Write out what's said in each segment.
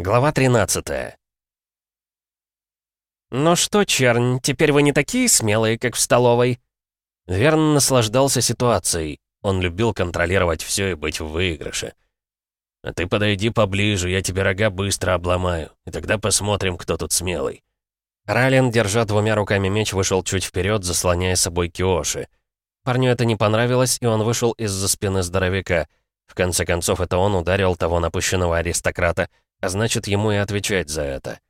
Глава 13 «Ну что, Чернь, теперь вы не такие смелые, как в столовой?» Верн наслаждался ситуацией. Он любил контролировать все и быть в выигрыше. «А ты подойди поближе, я тебе рога быстро обломаю, и тогда посмотрим, кто тут смелый». Рален, держа двумя руками меч, вышел чуть вперед, заслоняя собой Киоши. Парню это не понравилось, и он вышел из-за спины здоровяка. В конце концов, это он ударил того напыщенного аристократа, а значит, ему и отвечать за это.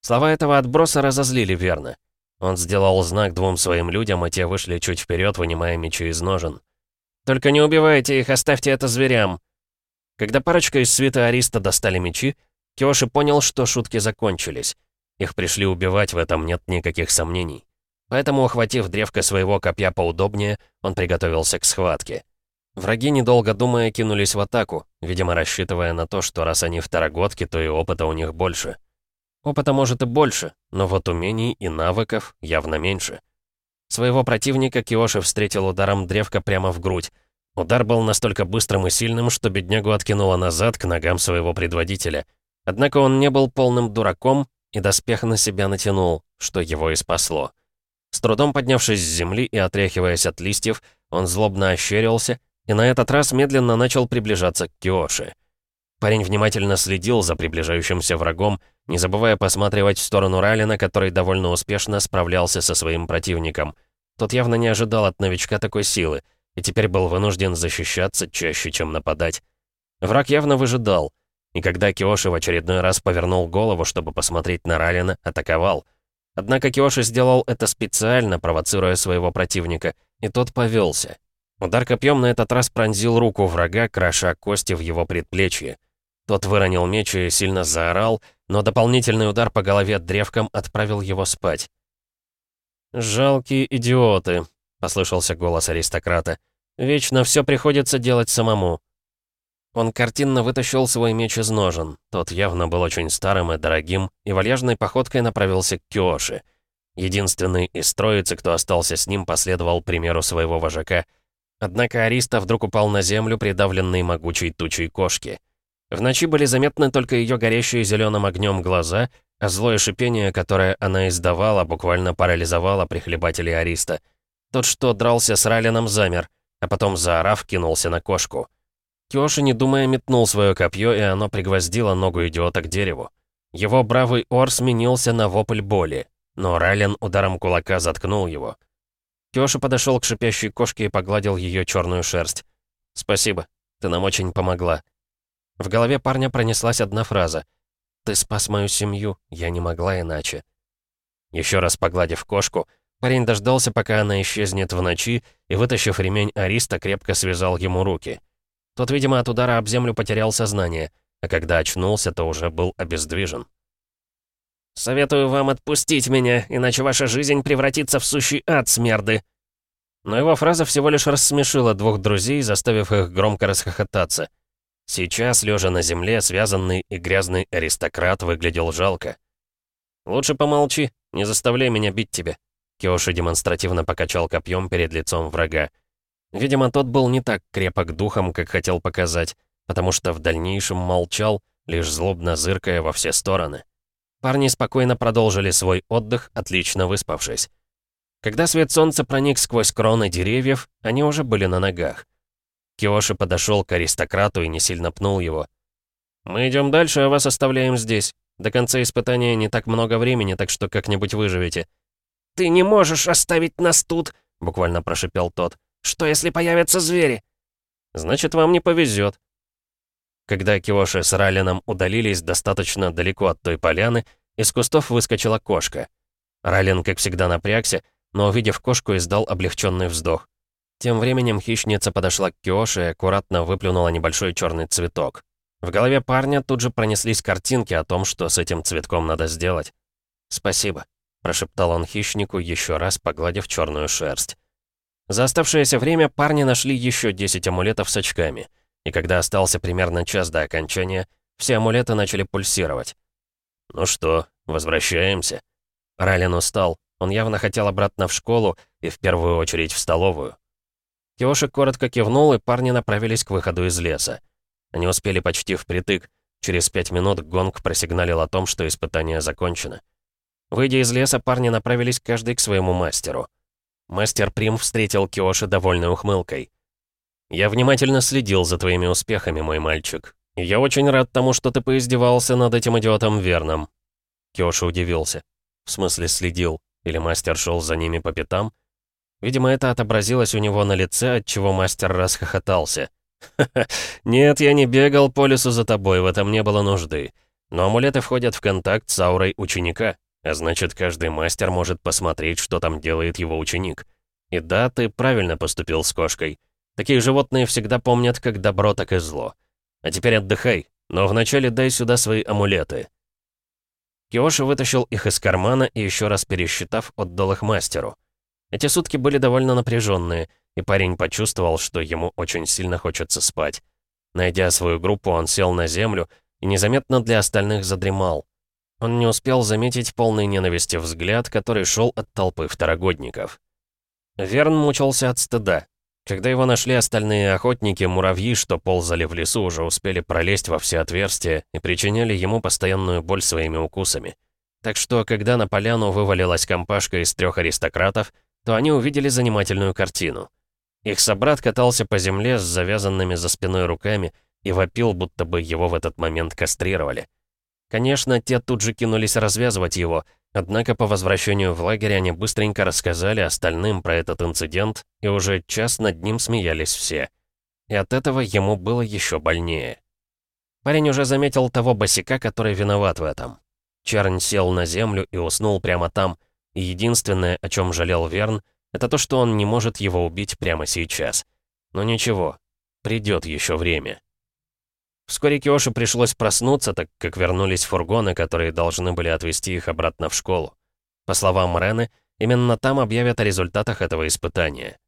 Слова этого отброса разозлили верно. Он сделал знак двум своим людям, и те вышли чуть вперед, вынимая мечи из ножен. «Только не убивайте их, оставьте это зверям!» Когда парочка из свита Ариста достали мечи, Киоши понял, что шутки закончились. Их пришли убивать, в этом нет никаких сомнений. Поэтому, ухватив древко своего копья поудобнее, он приготовился к схватке. Враги, недолго думая, кинулись в атаку, видимо, рассчитывая на то, что раз они второгодки, то и опыта у них больше. Опыта может и больше, но вот умений и навыков явно меньше. Своего противника Киоши встретил ударом древка прямо в грудь. Удар был настолько быстрым и сильным, что беднягу откинуло назад к ногам своего предводителя. Однако он не был полным дураком и доспех на себя натянул, что его и спасло. С трудом поднявшись с земли и отряхиваясь от листьев, он злобно ощерился и на этот раз медленно начал приближаться к Киоши. Парень внимательно следил за приближающимся врагом, не забывая посматривать в сторону Ралина, который довольно успешно справлялся со своим противником. Тот явно не ожидал от новичка такой силы, и теперь был вынужден защищаться чаще, чем нападать. Враг явно выжидал, и когда Киоши в очередной раз повернул голову, чтобы посмотреть на Ралина, атаковал. Однако Киоши сделал это специально, провоцируя своего противника, и тот повелся. Удар копьем на этот раз пронзил руку врага, кроша кости в его предплечье. Тот выронил меч и сильно заорал, но дополнительный удар по голове древком отправил его спать. «Жалкие идиоты», — послышался голос аристократа. «Вечно все приходится делать самому». Он картинно вытащил свой меч из ножен. Тот явно был очень старым и дорогим, и вальяжной походкой направился к Киоши. Единственный из троицы, кто остался с ним, последовал примеру своего вожака — Однако Ариста вдруг упал на землю, придавленный могучей тучей кошки. В ночи были заметны только ее горящие зеленым огнем глаза, а злое шипение, которое она издавала, буквально парализовало прихлебателей Ариста. Тот, что дрался с Ралином, замер, а потом, заорав, кинулся на кошку. Киоши, не думая, метнул свое копье, и оно пригвоздило ногу идиота к дереву. Его бравый ор сменился на вопль боли, но Ралин ударом кулака заткнул его. Кёша подошел к шипящей кошке и погладил ее черную шерсть. «Спасибо, ты нам очень помогла». В голове парня пронеслась одна фраза. «Ты спас мою семью, я не могла иначе». Еще раз погладив кошку, парень дождался, пока она исчезнет в ночи, и, вытащив ремень Ариста, крепко связал ему руки. Тот, видимо, от удара об землю потерял сознание, а когда очнулся, то уже был обездвижен. «Советую вам отпустить меня, иначе ваша жизнь превратится в сущий ад смерды». Но его фраза всего лишь рассмешила двух друзей, заставив их громко расхохотаться. Сейчас, лежа на земле, связанный и грязный аристократ выглядел жалко. «Лучше помолчи, не заставляй меня бить тебя», Киоши демонстративно покачал копьем перед лицом врага. Видимо, тот был не так крепок духом, как хотел показать, потому что в дальнейшем молчал, лишь злобно зыркая во все стороны. Парни спокойно продолжили свой отдых, отлично выспавшись. Когда свет солнца проник сквозь кроны деревьев, они уже были на ногах. Киоши подошел к аристократу и не сильно пнул его. «Мы идем дальше, а вас оставляем здесь. До конца испытания не так много времени, так что как-нибудь выживете». «Ты не можешь оставить нас тут!» — буквально прошипел тот. «Что, если появятся звери?» «Значит, вам не повезет. Когда Киоши с Ралином удалились достаточно далеко от той поляны, из кустов выскочила кошка. Ралин, как всегда, напрягся, но, увидев кошку, издал облегченный вздох. Тем временем хищница подошла к Киоши и аккуратно выплюнула небольшой черный цветок. В голове парня тут же пронеслись картинки о том, что с этим цветком надо сделать. «Спасибо», — прошептал он хищнику, еще раз погладив черную шерсть. За оставшееся время парни нашли еще 10 амулетов с очками — и когда остался примерно час до окончания, все амулеты начали пульсировать. «Ну что, возвращаемся?» Ралин устал. Он явно хотел обратно в школу и в первую очередь в столовую. Киоши коротко кивнул, и парни направились к выходу из леса. Они успели почти впритык. Через пять минут гонг просигналил о том, что испытание закончено. Выйдя из леса, парни направились каждый к своему мастеру. Мастер Прим встретил Киоши довольной ухмылкой. «Я внимательно следил за твоими успехами, мой мальчик. Я очень рад тому, что ты поиздевался над этим идиотом Верном». Киоши удивился. В смысле следил? Или мастер шел за ними по пятам? Видимо, это отобразилось у него на лице, отчего мастер расхохотался. «Ха-ха, нет, я не бегал по лесу за тобой, в этом не было нужды. Но амулеты входят в контакт с аурой ученика, а значит, каждый мастер может посмотреть, что там делает его ученик. И да, ты правильно поступил с кошкой. Такие животные всегда помнят как добро, так и зло. А теперь отдыхай, но вначале дай сюда свои амулеты». Киоши вытащил их из кармана и еще раз пересчитав, отдал их мастеру. Эти сутки были довольно напряженные, и парень почувствовал, что ему очень сильно хочется спать. Найдя свою группу, он сел на землю и незаметно для остальных задремал. Он не успел заметить полный ненависти взгляд, который шел от толпы второгодников. Верн мучился от стыда. Когда его нашли остальные охотники, муравьи, что ползали в лесу, уже успели пролезть во все отверстия и причиняли ему постоянную боль своими укусами. Так что, когда на поляну вывалилась компашка из трех аристократов, то они увидели занимательную картину. Их собрат катался по земле с завязанными за спиной руками и вопил, будто бы его в этот момент кастрировали. Конечно, те тут же кинулись развязывать его, однако по возвращению в лагерь они быстренько рассказали остальным про этот инцидент, и уже час над ним смеялись все. И от этого ему было еще больнее. Парень уже заметил того босика, который виноват в этом. Чернь сел на землю и уснул прямо там, и единственное, о чем жалел Верн, это то, что он не может его убить прямо сейчас. Но ничего, придет еще время. Вскоре Киоши пришлось проснуться, так как вернулись фургоны, которые должны были отвезти их обратно в школу. По словам Рены, именно там объявят о результатах этого испытания.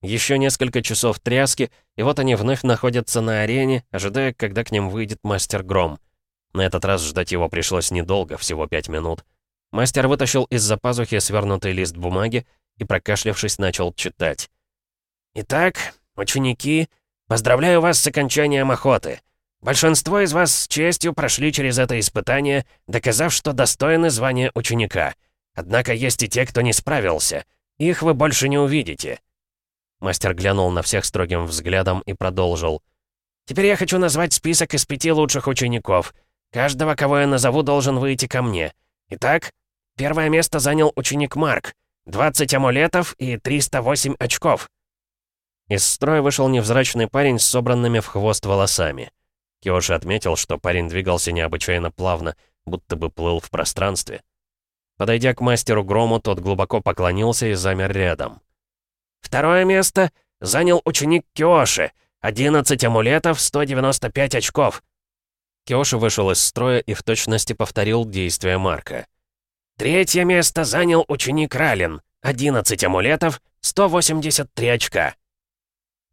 Еще несколько часов тряски, и вот они вновь находятся на арене, ожидая, когда к ним выйдет мастер Гром. На этот раз ждать его пришлось недолго, всего пять минут. Мастер вытащил из-за пазухи свернутый лист бумаги и, прокашлявшись, начал читать. «Итак, ученики, поздравляю вас с окончанием охоты. Большинство из вас с честью прошли через это испытание, доказав, что достойны звания ученика. Однако есть и те, кто не справился. Их вы больше не увидите». Мастер глянул на всех строгим взглядом и продолжил. «Теперь я хочу назвать список из пяти лучших учеников. Каждого, кого я назову, должен выйти ко мне. Итак, Первое место занял ученик Марк. 20 амулетов и 308 очков. Из строя вышел невзрачный парень с собранными в хвост волосами. Киоши отметил, что парень двигался необычайно плавно, будто бы плыл в пространстве. Подойдя к мастеру Грому, тот глубоко поклонился и замер рядом. Второе место занял ученик Киоши. 11 амулетов, 195 очков. Киоши вышел из строя и в точности повторил действия Марка. Третье место занял ученик Ралин. 11 амулетов, 183 очка.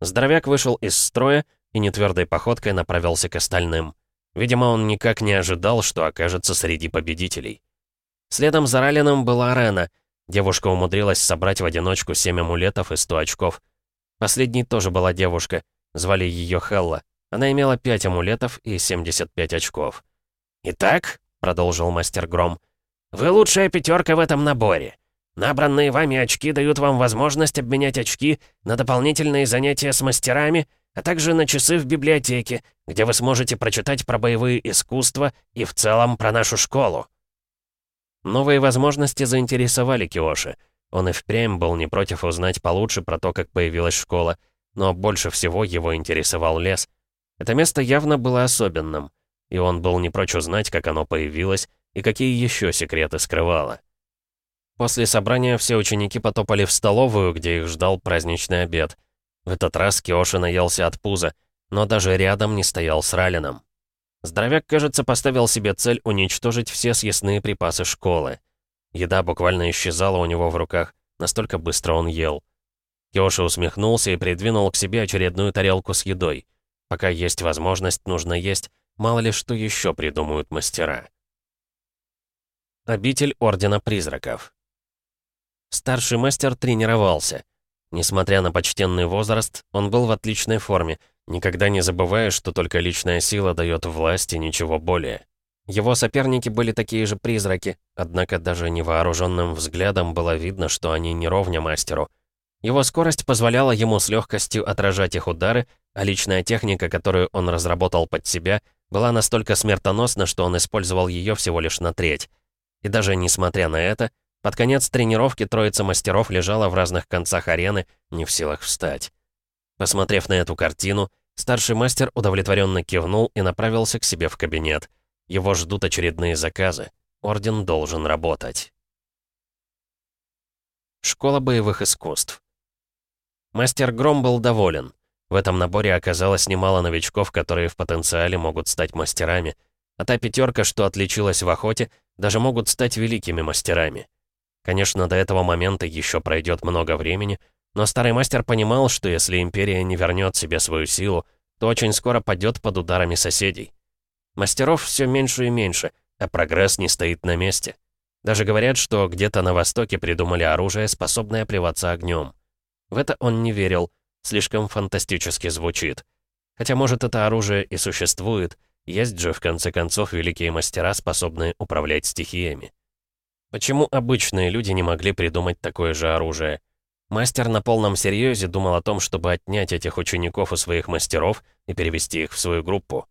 Здоровяк вышел из строя и нетвердой походкой направился к остальным. Видимо, он никак не ожидал, что окажется среди победителей. Следом за Ралином была Рена. Девушка умудрилась собрать в одиночку 7 амулетов и 100 очков. Последней тоже была девушка. Звали ее Хелла. Она имела 5 амулетов и 75 очков. «Итак», — продолжил мастер Гром, вы лучшая пятерка в этом наборе. Набранные вами очки дают вам возможность обменять очки на дополнительные занятия с мастерами, а также на часы в библиотеке, где вы сможете прочитать про боевые искусства и в целом про нашу школу. Новые возможности заинтересовали Киоши. Он и впрямь был не против узнать получше про то, как появилась школа, но больше всего его интересовал лес. Это место явно было особенным, и он был не прочь узнать, как оно появилось, и какие еще секреты скрывала. После собрания все ученики потопали в столовую, где их ждал праздничный обед. В этот раз Киоши наелся от пуза, но даже рядом не стоял с Ралином. Здоровяк, кажется, поставил себе цель уничтожить все съестные припасы школы. Еда буквально исчезала у него в руках, настолько быстро он ел. Киоши усмехнулся и придвинул к себе очередную тарелку с едой. Пока есть возможность, нужно есть, мало ли что еще придумают мастера. Обитель Ордена Призраков. Старший мастер тренировался. Несмотря на почтенный возраст, он был в отличной форме, никогда не забывая, что только личная сила дает власть и ничего более. Его соперники были такие же призраки, однако даже невооруженным взглядом было видно, что они не ровня мастеру. Его скорость позволяла ему с легкостью отражать их удары, а личная техника, которую он разработал под себя, была настолько смертоносна, что он использовал ее всего лишь на треть. И даже несмотря на это, под конец тренировки троица мастеров лежала в разных концах арены, не в силах встать. Посмотрев на эту картину, старший мастер удовлетворенно кивнул и направился к себе в кабинет. Его ждут очередные заказы. Орден должен работать. Школа боевых искусств. Мастер Гром был доволен. В этом наборе оказалось немало новичков, которые в потенциале могут стать мастерами. А та пятерка, что отличилась в охоте, даже могут стать великими мастерами. Конечно, до этого момента еще пройдет много времени, но старый мастер понимал, что если Империя не вернет себе свою силу, то очень скоро падет под ударами соседей. Мастеров все меньше и меньше, а прогресс не стоит на месте. Даже говорят, что где-то на Востоке придумали оружие, способное плеваться огнем. В это он не верил, слишком фантастически звучит. Хотя, может, это оружие и существует, есть же, в конце концов, великие мастера, способные управлять стихиями. Почему обычные люди не могли придумать такое же оружие? Мастер на полном серьезе думал о том, чтобы отнять этих учеников у своих мастеров и перевести их в свою группу.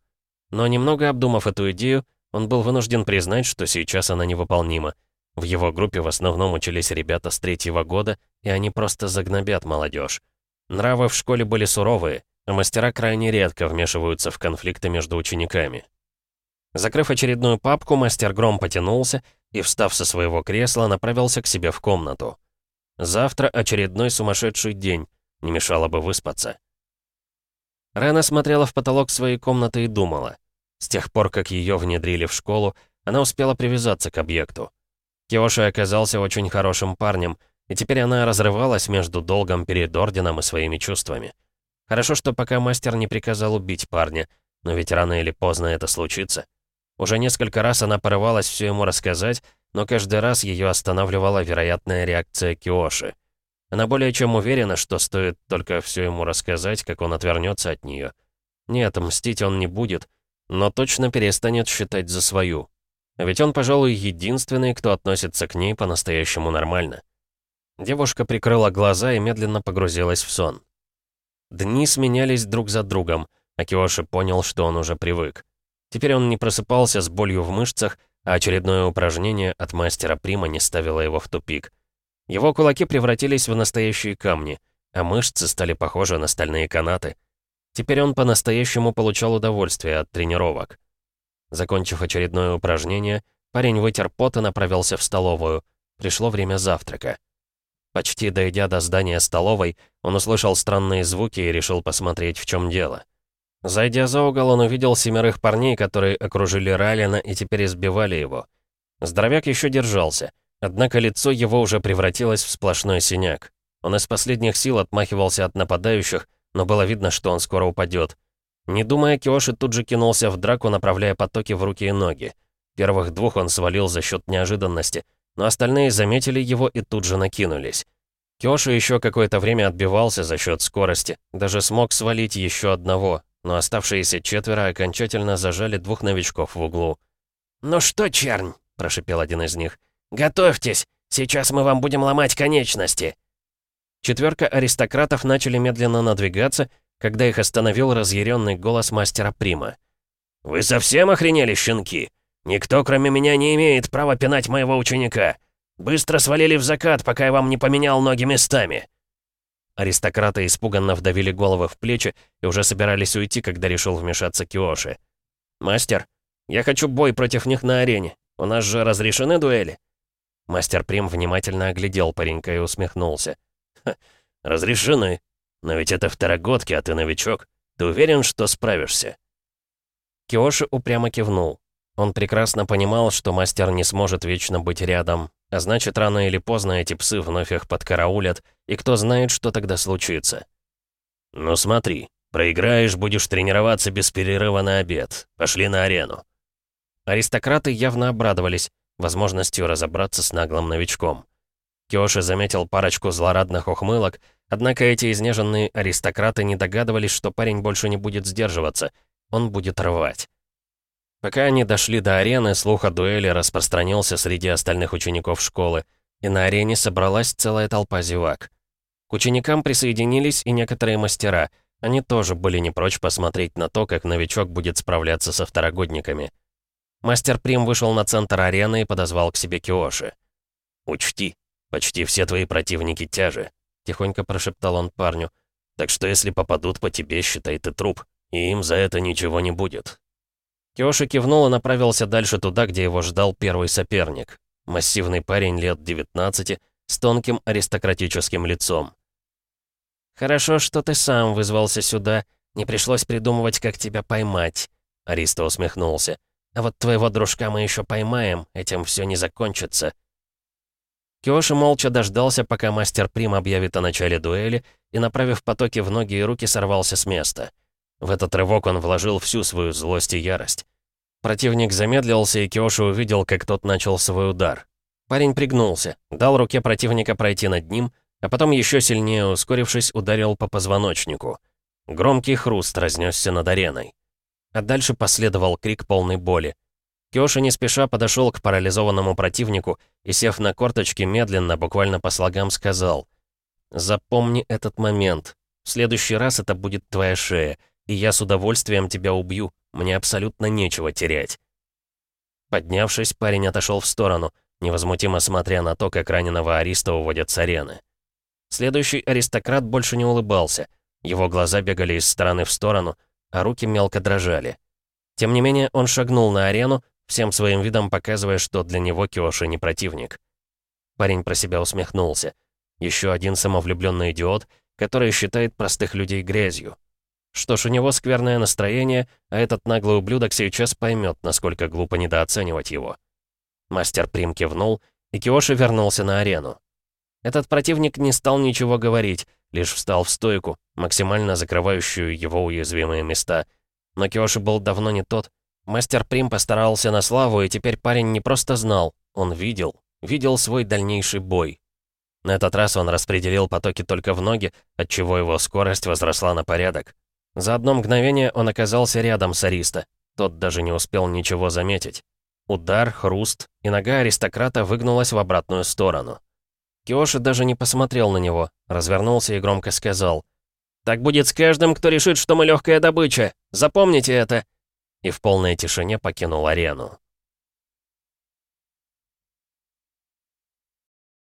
Но немного обдумав эту идею, он был вынужден признать, что сейчас она невыполнима. В его группе в основном учились ребята с третьего года, и они просто загнобят молодежь. Нравы в школе были суровые, а мастера крайне редко вмешиваются в конфликты между учениками. Закрыв очередную папку, мастер Гром потянулся и, встав со своего кресла, направился к себе в комнату. Завтра очередной сумасшедший день, не мешало бы выспаться. Рена смотрела в потолок своей комнаты и думала. С тех пор, как ее внедрили в школу, она успела привязаться к объекту. Киоши оказался очень хорошим парнем, и теперь она разрывалась между долгом перед Орденом и своими чувствами. Хорошо, что пока мастер не приказал убить парня, но ведь рано или поздно это случится. Уже несколько раз она порывалась все ему рассказать, но каждый раз ее останавливала вероятная реакция Киоши — она более чем уверена, что стоит только все ему рассказать, как он отвернется от нее. Нет, мстить он не будет, но точно перестанет считать за свою. Ведь он, пожалуй, единственный, кто относится к ней по-настоящему нормально. Девушка прикрыла глаза и медленно погрузилась в сон. Дни сменялись друг за другом, а Киоши понял, что он уже привык. Теперь он не просыпался с болью в мышцах, а очередное упражнение от мастера Прима не ставило его в тупик. Его кулаки превратились в настоящие камни, а мышцы стали похожи на стальные канаты. Теперь он по-настоящему получал удовольствие от тренировок. Закончив очередное упражнение, парень вытер пот и направился в столовую. Пришло время завтрака. Почти дойдя до здания столовой, он услышал странные звуки и решил посмотреть, в чем дело. Зайдя за угол, он увидел семерых парней, которые окружили Ралина и теперь избивали его. Здоровяк еще держался — Однако лицо его уже превратилось в сплошной синяк. Он из последних сил отмахивался от нападающих, но было видно, что он скоро упадет. Не думая, Киоши тут же кинулся в драку, направляя потоки в руки и ноги. Первых двух он свалил за счет неожиданности, но остальные заметили его и тут же накинулись. Киоши еще какое-то время отбивался за счет скорости, даже смог свалить еще одного, но оставшиеся четверо окончательно зажали двух новичков в углу. «Ну что, чернь?» – прошипел один из них. «Готовьтесь! Сейчас мы вам будем ломать конечности!» Четверка аристократов начали медленно надвигаться, когда их остановил разъяренный голос мастера Прима. «Вы совсем охренели, щенки? Никто, кроме меня, не имеет права пинать моего ученика. Быстро свалили в закат, пока я вам не поменял ноги местами!» Аристократы испуганно вдавили головы в плечи и уже собирались уйти, когда решил вмешаться Киоши. «Мастер, я хочу бой против них на арене. У нас же разрешены дуэли?» Мастер Прим внимательно оглядел паренька и усмехнулся. «Разрешены. Но ведь это второгодки, а ты новичок. Ты уверен, что справишься?» Киоши упрямо кивнул. Он прекрасно понимал, что мастер не сможет вечно быть рядом, а значит, рано или поздно эти псы вновь их подкараулят, и кто знает, что тогда случится. «Ну смотри, проиграешь, будешь тренироваться без перерыва на обед. Пошли на арену». Аристократы явно обрадовались, возможностью разобраться с наглым новичком. Киоши заметил парочку злорадных ухмылок, Однако эти изнеженные аристократы не догадывались, что парень больше не будет сдерживаться. Он будет рвать. Пока они дошли до арены, слух о дуэли распространился среди остальных учеников школы, и на арене собралась целая толпа зевак. К ученикам присоединились и некоторые мастера. Они тоже были не прочь посмотреть на то, как новичок будет справляться со второгодниками. Мастер Прим вышел на центр арены и подозвал к себе Киоши. «Учти, почти все твои противники тяжи», — тихонько прошептал он парню. «Так что если попадут по тебе, считай ты труп, и им за это ничего не будет». Киоши кивнул и направился дальше туда, где его ждал первый соперник. Массивный парень лет 19 с тонким аристократическим лицом. «Хорошо, что ты сам вызвался сюда. Не пришлось придумывать, как тебя поймать», — Ариста усмехнулся. «А вот твоего дружка мы еще поймаем, этим все не закончится». Киоши молча дождался, пока мастер Прим объявит о начале дуэли, и, направив потоки в ноги и руки, сорвался с места. В этот рывок он вложил всю свою злость и ярость. Противник замедлился, и Киоши увидел, как тот начал свой удар. Парень пригнулся, дал руке противника пройти над ним, а потом еще сильнее ускорившись, ударил по позвоночнику. Громкий хруст разнесся над ареной. А дальше последовал крик полной боли. Киоши не спеша подошел к парализованному противнику и, сев на корточки, медленно, буквально по слогам сказал «Запомни этот момент. В следующий раз это будет твоя шея, и я с удовольствием тебя убью. Мне абсолютно нечего терять». Поднявшись, парень отошел в сторону, невозмутимо смотря на то, как раненого ариста уводят с арены. Следующий аристократ больше не улыбался. Его глаза бегали из стороны в сторону, а руки мелко дрожали. Тем не менее, он шагнул на арену, всем своим видом показывая, что для него Киоши не противник. Парень про себя усмехнулся. Еще один самовлюбленный идиот, который считает простых людей грязью. Что ж, у него скверное настроение, а этот наглый ублюдок сейчас поймет, насколько глупо недооценивать его. Мастер Прим кивнул, и Киоши вернулся на арену. Этот противник не стал ничего говорить, лишь встал в стойку, максимально закрывающую его уязвимые места. Но Киоши был давно не тот. Мастер Прим постарался на славу, и теперь парень не просто знал, он видел, видел свой дальнейший бой. На этот раз он распределил потоки только в ноги, отчего его скорость возросла на порядок. За одно мгновение он оказался рядом с Ариста. Тот даже не успел ничего заметить. Удар, хруст, и нога аристократа выгнулась в обратную сторону. Киоши даже не посмотрел на него, развернулся и громко сказал. «Так будет с каждым, кто решит, что мы легкая добыча. Запомните это!» И в полной тишине покинул арену.